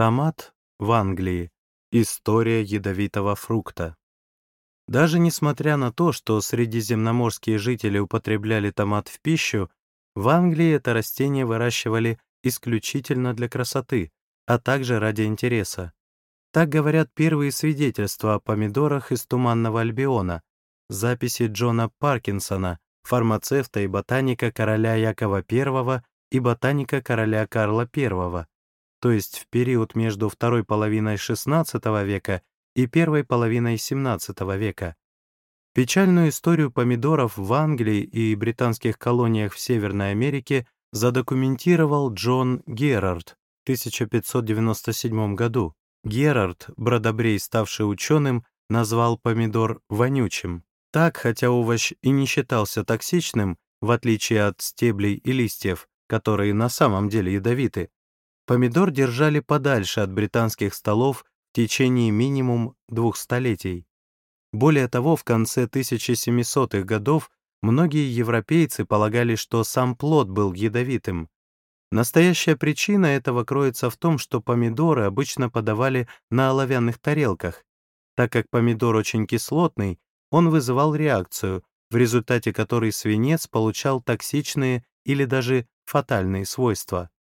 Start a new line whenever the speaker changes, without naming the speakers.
Томат в Англии. История ядовитого фрукта. Даже несмотря на то, что средиземноморские жители употребляли томат в пищу, в Англии это растение выращивали исключительно для красоты, а также ради интереса. Так говорят первые свидетельства о помидорах из Туманного Альбиона, записи Джона Паркинсона, фармацевта и ботаника короля Якова I и ботаника короля Карла I, то есть в период между второй половиной XVI века и первой половиной XVII века. Печальную историю помидоров в Англии и британских колониях в Северной Америке задокументировал Джон Герард в 1597 году. Герард, бродобрей, ставший ученым, назвал помидор вонючим. Так, хотя овощ и не считался токсичным, в отличие от стеблей и листьев, которые на самом деле ядовиты, помидор держали подальше от британских столов в течение минимум двух столетий. Более того, в конце 1700-х годов многие европейцы полагали, что сам плод был ядовитым. Настоящая причина этого кроется в том, что помидоры обычно подавали на оловянных тарелках. Так как помидор очень кислотный, он вызывал реакцию, в результате которой свинец получал токсичные или даже фатальные свойства.